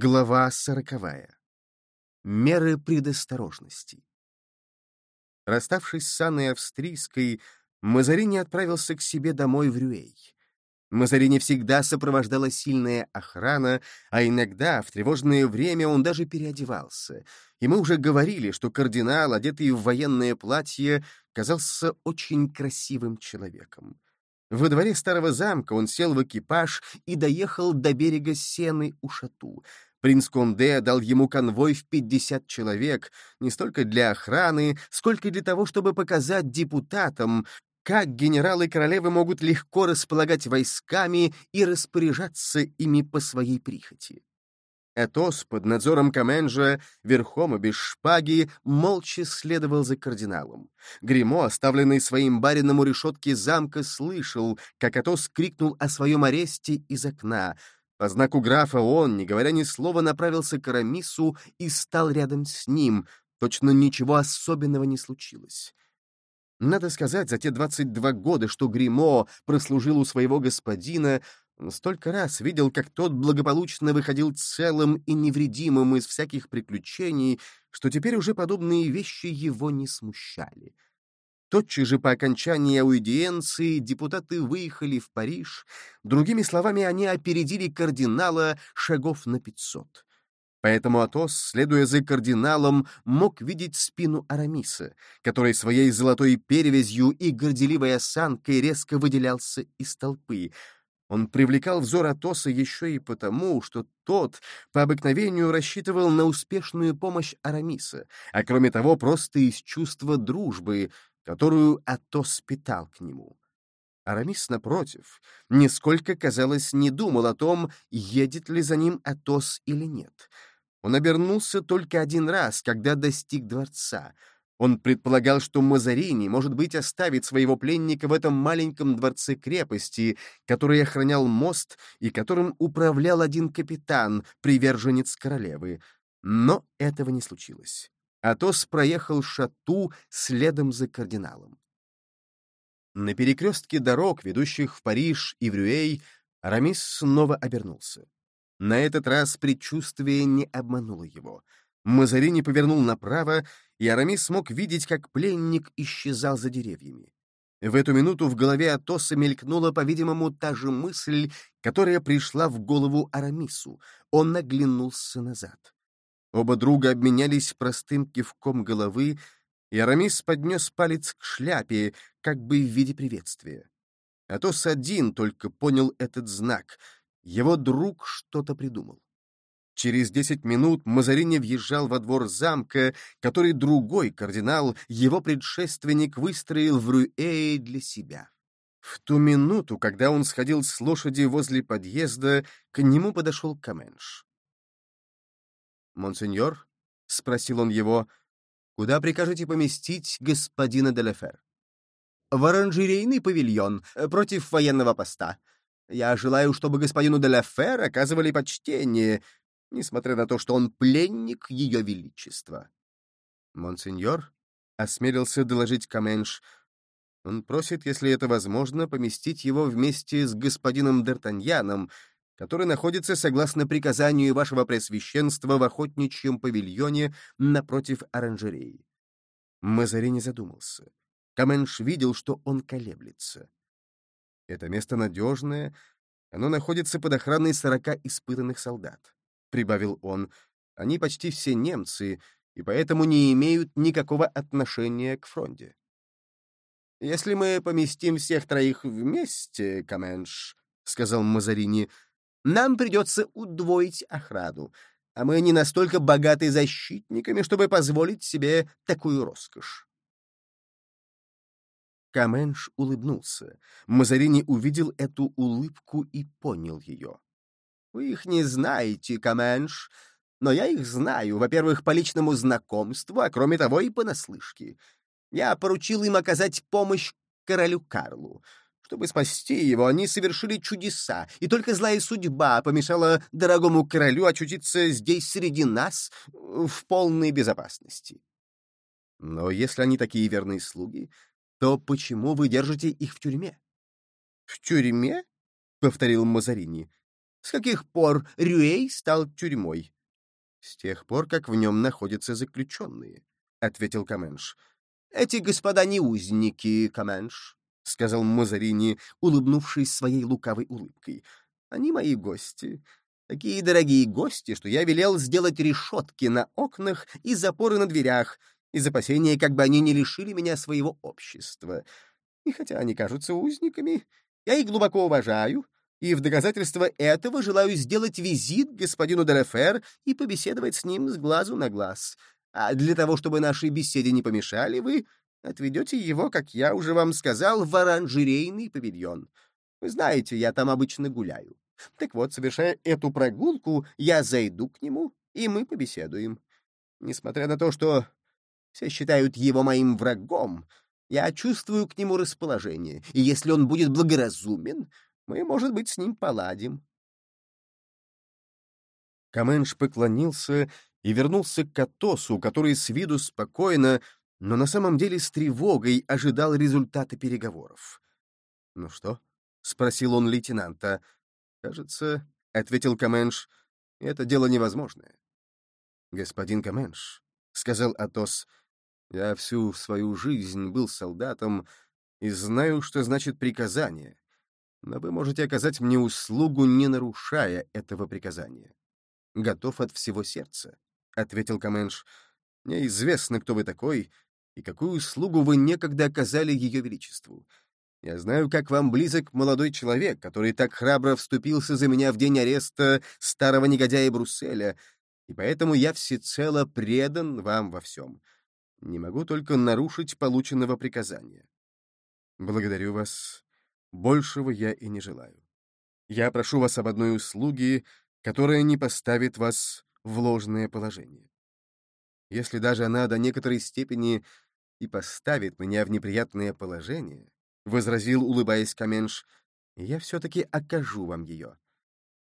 Глава сороковая. Меры предосторожности. Расставшись с Анной Австрийской, Мазарини отправился к себе домой в Рюэй. Мазарини всегда сопровождала сильная охрана, а иногда, в тревожное время, он даже переодевался. И мы уже говорили, что кардинал, одетый в военное платье, казался очень красивым человеком. Во дворе старого замка он сел в экипаж и доехал до берега Сены у Шату. Принц Конде дал ему конвой в 50 человек, не столько для охраны, сколько для того, чтобы показать депутатам, как генералы королевы могут легко располагать войсками и распоряжаться ими по своей прихоти. Этос под надзором Каменжа, верхом и без шпаги, молча следовал за кардиналом. Гримо, оставленный своим барином у решетки замка, слышал, как Атос крикнул о своем аресте из окна. По знаку графа он, не говоря ни слова, направился к Арамису и стал рядом с ним. Точно ничего особенного не случилось. Надо сказать, за те 22 года, что Гримо прослужил у своего господина, он столько раз видел, как тот благополучно выходил целым и невредимым из всяких приключений, что теперь уже подобные вещи его не смущали. Тотчас же по окончании аудиенции депутаты выехали в Париж, другими словами, они опередили кардинала шагов на пятьсот. Поэтому Атос, следуя за кардиналом, мог видеть спину Арамиса, который своей золотой перевязью и горделивой осанкой резко выделялся из толпы — он привлекал взор Атоса еще и потому, что тот по обыкновению рассчитывал на успешную помощь Арамиса, а кроме того просто из чувства дружбы, которую Атос питал к нему. Арамис, напротив, нисколько, казалось, не думал о том, едет ли за ним Атос или нет. Он обернулся только один раз, когда достиг дворца — он предполагал, что Мазарини, может быть, оставит своего пленника в этом маленьком дворце крепости, который охранял мост и которым управлял один капитан, приверженец королевы. Но этого не случилось. Атос проехал шату следом за кардиналом. На перекрестке дорог, ведущих в Париж и в Рюэй, Арамис снова обернулся. На этот раз предчувствие не обмануло его — Мазарини повернул направо, и Арамис смог видеть, как пленник исчезал за деревьями. В эту минуту в голове Атоса мелькнула, по-видимому, та же мысль, которая пришла в голову Арамису. Он наглянулся назад. Оба друга обменялись простым кивком головы, и Арамис поднес палец к шляпе, как бы в виде приветствия. Атос один только понял этот знак. Его друг что-то придумал. Через десять минут Мазарини въезжал во двор замка, который другой кардинал, его предшественник, выстроил в Руэе для себя. В ту минуту, когда он сходил с лошади возле подъезда, к нему подошел Каменш. «Монсеньор?» — спросил он его. «Куда прикажете поместить господина Делефер?» «В оранжерейный павильон, э, против военного поста. Я желаю, чтобы господину Делефер оказывали почтение, несмотря на то, что он пленник Ее Величества. «Монсеньор?» — осмелился доложить Каменш. «Он просит, если это возможно, поместить его вместе с господином Д'Артаньяном, который находится, согласно приказанию вашего Пресвященства, в охотничьем павильоне напротив оранжереи». Мазари не задумался. Каменш видел, что он колеблется. Это место надежное, оно находится под охраной сорока испытанных солдат. — прибавил он, — «они почти все немцы и поэтому не имеют никакого отношения к фронте». «Если мы поместим всех троих вместе, Каменш», — сказал Мазарини, — «нам придется удвоить охрану, а мы не настолько богаты защитниками, чтобы позволить себе такую роскошь». Каменш улыбнулся. Мазарини увидел эту улыбку и понял ее. Вы их не знаете, Каменш, но я их знаю, во-первых, по личному знакомству, а кроме того и понаслышке. Я поручил им оказать помощь королю Карлу. Чтобы спасти его, они совершили чудеса, и только злая судьба помешала дорогому королю очутиться здесь среди нас в полной безопасности. Но если они такие верные слуги, то почему вы держите их в тюрьме? — В тюрьме? — повторил Мазарини. С каких пор Рюэй стал тюрьмой? — С тех пор, как в нем находятся заключенные, — ответил Каменш. — Эти господа не узники, Каменш, — сказал Мазарини, улыбнувшись своей лукавой улыбкой. — Они мои гости. Такие дорогие гости, что я велел сделать решетки на окнах и запоры на дверях, из опасения, как бы они не лишили меня своего общества. И хотя они кажутся узниками, я их глубоко уважаю, и в доказательство этого желаю сделать визит господину Делефер и побеседовать с ним с глазу на глаз. А для того, чтобы нашей беседе не помешали, вы отведете его, как я уже вам сказал, в оранжерейный павильон. Вы знаете, я там обычно гуляю. Так вот, совершая эту прогулку, я зайду к нему, и мы побеседуем. Несмотря на то, что все считают его моим врагом, я чувствую к нему расположение, и если он будет благоразумен, мы, может быть, с ним поладим. Каменш поклонился и вернулся к Катосу, который с виду спокойно, но на самом деле с тревогой ожидал результата переговоров. «Ну что?» — спросил он лейтенанта. «Кажется, — ответил Каменш, — это дело невозможное». «Господин Каменш», — сказал Атос, — «я всю свою жизнь был солдатом и знаю, что значит приказание, но вы можете оказать мне услугу, не нарушая этого приказания. Готов от всего сердца, — ответил Каменш. Мне известно, кто вы такой и какую услугу вы некогда оказали Ее Величеству. Я знаю, как вам близок молодой человек, который так храбро вступился за меня в день ареста старого негодяя Брусселя, и поэтому я всецело предан вам во всем. Не могу только нарушить полученного приказания. Благодарю вас Большего я и не желаю. Я прошу вас об одной услуге, которая не поставит вас в ложное положение. Если даже она до некоторой степени и поставит меня в неприятное положение, — возразил, улыбаясь Каменш, — я все-таки окажу вам ее.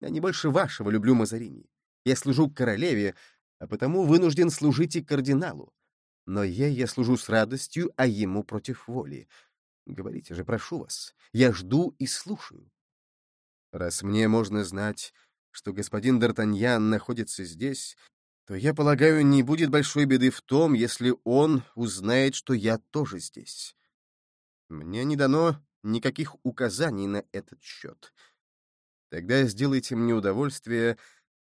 Я не больше вашего люблю Мазарини. Я служу королеве, а потому вынужден служить и кардиналу. Но ей я служу с радостью, а ему против воли. Говорите же, прошу вас. Я жду и слушаю. Раз мне можно знать, что господин Д'Артаньян находится здесь, то, я полагаю, не будет большой беды в том, если он узнает, что я тоже здесь. Мне не дано никаких указаний на этот счет. Тогда сделайте мне удовольствие,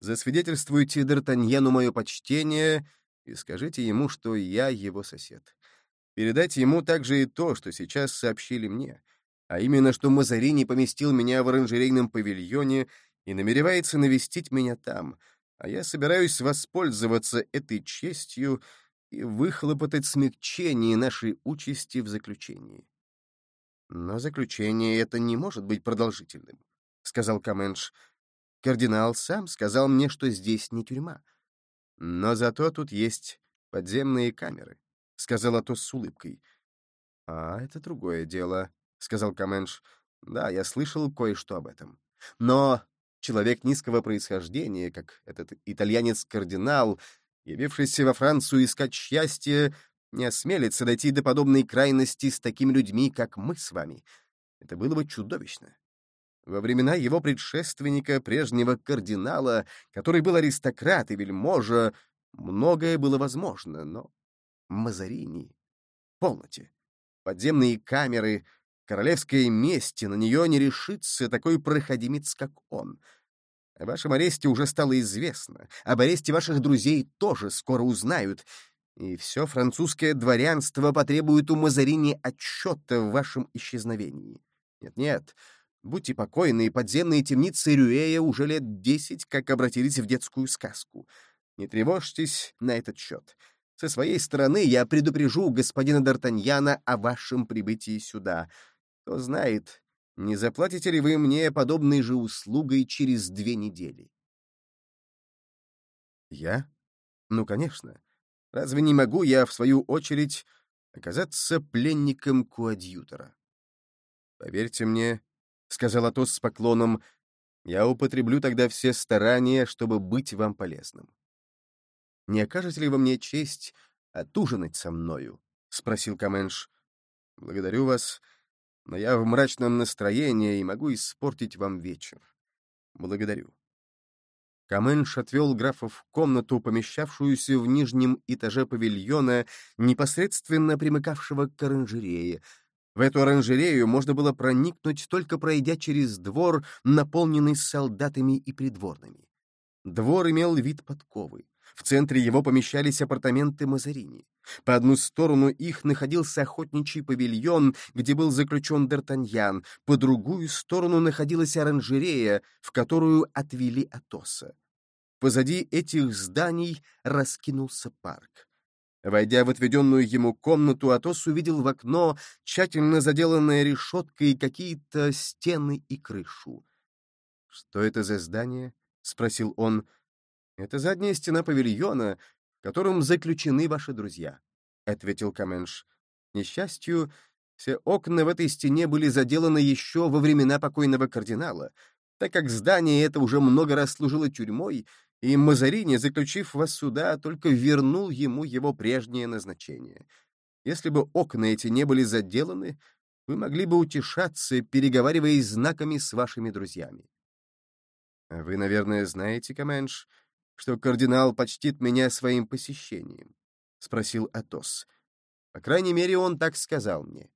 засвидетельствуйте Д'Артаньяну мое почтение и скажите ему, что я его сосед. Передайте ему также и то, что сейчас сообщили мне, а именно, что Мазарини поместил меня в оранжерейном павильоне и намеревается навестить меня там, а я собираюсь воспользоваться этой честью и выхлопотать смягчение нашей участи в заключении. Но заключение это не может быть продолжительным, — сказал Каменш. Кардинал сам сказал мне, что здесь не тюрьма. Но зато тут есть подземные камеры. — сказал Атос с улыбкой. «А, это другое дело», — сказал Каменш. «Да, я слышал кое-что об этом. Но человек низкого происхождения, как этот итальянец-кардинал, явившийся во Францию искать счастье, не осмелится дойти до подобной крайности с такими людьми, как мы с вами. Это было бы чудовищно. Во времена его предшественника, прежнего кардинала, который был аристократ и вельможа, многое было возможно, но Мазарини. Полноте. Подземные камеры, королевское мести, на нее не решится такой проходимец, как он. О вашем аресте уже стало известно, об аресте ваших друзей тоже скоро узнают, и все французское дворянство потребует у Мазарини отчета в вашем исчезновении. Нет-нет, будьте покойны, подземные темницы Рюэя уже лет десять как обратились в детскую сказку. Не тревожьтесь на этот счет. Со своей стороны я предупрежу господина Д'Артаньяна о вашем прибытии сюда. Кто знает, не заплатите ли вы мне подобной же услугой через две недели? Я? Ну, конечно. Разве не могу я, в свою очередь, оказаться пленником коадьютора? Поверьте мне, — сказал Атос с поклоном, — я употреблю тогда все старания, чтобы быть вам полезным. Не окажете ли вы мне честь отужинать со мною? — спросил Каменш. — Благодарю вас, но я в мрачном настроении и могу испортить вам вечер. Благодарю. Каменш отвел графа в комнату, помещавшуюся в нижнем этаже павильона, непосредственно примыкавшего к оранжерее. В эту оранжерею можно было проникнуть, только пройдя через двор, наполненный солдатами и придворными. Двор имел вид подковы. В центре его помещались апартаменты Мазарини. По одну сторону их находился охотничий павильон, где был заключен Д'Артаньян, по другую сторону находилась оранжерея, в которую отвели Атоса. Позади этих зданий раскинулся парк. Войдя в отведенную ему комнату, Атос увидел в окно тщательно заделанное решеткой какие-то стены и крышу. «Что это за здание?» — спросил он. «Это задняя стена павильона, в котором заключены ваши друзья», — ответил Каменш. «К несчастью, все окна в этой стене были заделаны еще во времена покойного кардинала, так как здание это уже много раз служило тюрьмой, и Мазарини, заключив вас сюда, только вернул ему его прежнее назначение. Если бы окна эти не были заделаны, вы могли бы утешаться, переговариваясь знаками с вашими друзьями. Вы, наверное, знаете, Каменш, что кардинал почтит меня своим посещением? — спросил Атос. По крайней мере, он так сказал мне.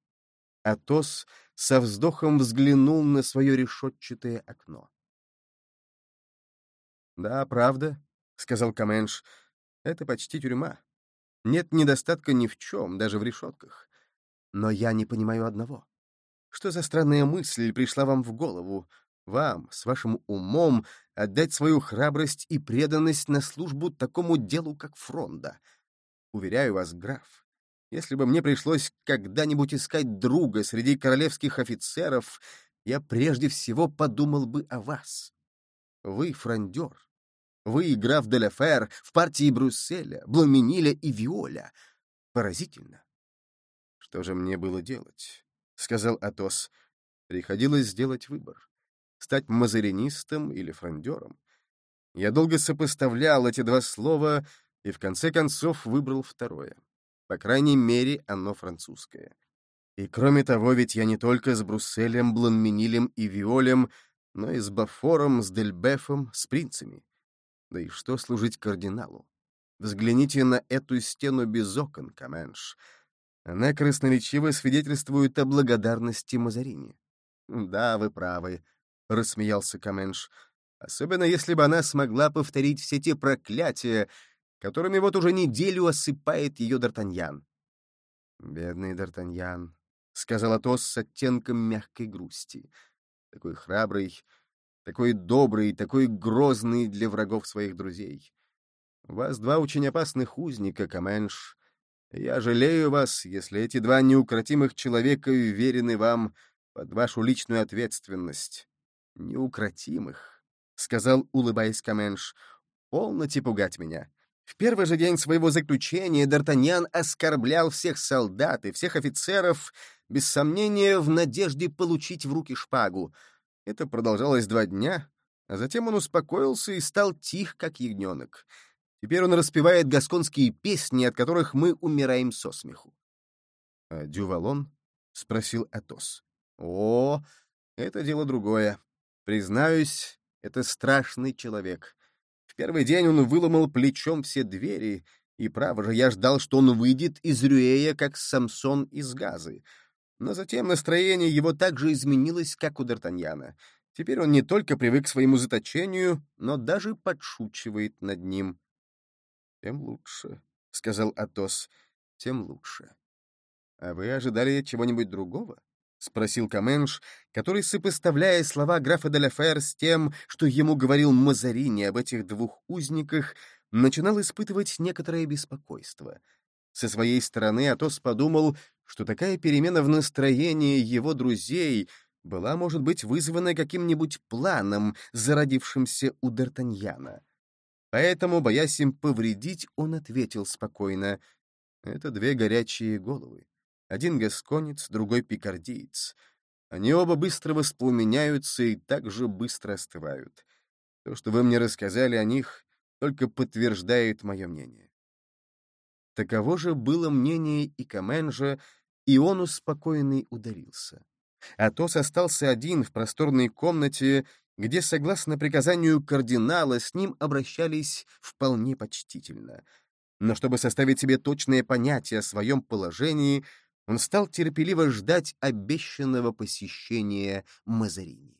Атос со вздохом взглянул на свое решетчатое окно. «Да, правда», — сказал Каменш, — «это почти тюрьма. Нет недостатка ни в чем, даже в решетках. Но я не понимаю одного. Что за странная мысль пришла вам в голову, вам, с вашим умом, отдать свою храбрость и преданность на службу такому делу, как фронда. Уверяю вас, граф, если бы мне пришлось когда-нибудь искать друга среди королевских офицеров, я прежде всего подумал бы о вас. Вы фрондер. Вы, граф де Лефер, в партии Брюсселя, Блумениля и Виоля. Поразительно. Что же мне было делать? — сказал Атос. Приходилось сделать выбор стать мазаринистом или фрондером. Я долго сопоставлял эти два слова и в конце концов выбрал второе. По крайней мере, оно французское. И кроме того, ведь я не только с Брусселем, Бланминилем и Виолем, но и с Бафором, с Дельбефом, с принцами. Да и что служить кардиналу? Взгляните на эту стену без окон, Каменш. Она красноречиво свидетельствует о благодарности Мазарини. Да, вы правы. — рассмеялся Каменш. «Особенно если бы она смогла повторить все те проклятия, которыми вот уже неделю осыпает ее Д'Артаньян». «Бедный Д'Артаньян», — сказал Атос с оттенком мягкой грусти. «Такой храбрый, такой добрый, такой грозный для врагов своих друзей. У вас два очень опасных узника, Каменш. Я жалею вас, если эти два неукротимых человека уверены вам под вашу личную ответственность неукротимых», — сказал, улыбаясь Каменш. «Полноте пугать меня. В первый же день своего заключения Д'Артаньян оскорблял всех солдат и всех офицеров, без сомнения, в надежде получить в руки шпагу. Это продолжалось два дня, а затем он успокоился и стал тих, как ягненок. Теперь он распевает гасконские песни, от которых мы умираем со смеху. — А Дювалон? — спросил Атос. — О, это дело другое. Признаюсь, это страшный человек. В первый день он выломал плечом все двери, и, право же, я ждал, что он выйдет из Рюэя, как Самсон из Газы. Но затем настроение его так же изменилось, как у Д'Артаньяна. Теперь он не только привык к своему заточению, но даже подшучивает над ним. — Тем лучше, — сказал Атос, — тем лучше. — А вы ожидали чего-нибудь другого? — спросил Каменш, который, сопоставляя слова графа де Лафер с тем, что ему говорил Мазарини об этих двух узниках, начинал испытывать некоторое беспокойство. Со своей стороны Атос подумал, что такая перемена в настроении его друзей была, может быть, вызвана каким-нибудь планом, зародившимся у Д'Артаньяна. Поэтому, боясь им повредить, он ответил спокойно, «Это две горячие головы. Один гасконец, другой пикардиец. Они оба быстро воспламеняются и так же быстро остывают. То, что вы мне рассказали о них, только подтверждает мое мнение. Таково же было мнение и Каменжа, и он успокоенный ударился. Атос остался один в просторной комнате где, согласно приказанию кардинала, с ним обращались вполне почтительно. Но чтобы составить себе точное понятие о своем положении, он стал терпеливо ждать обещанного посещения Мазарини.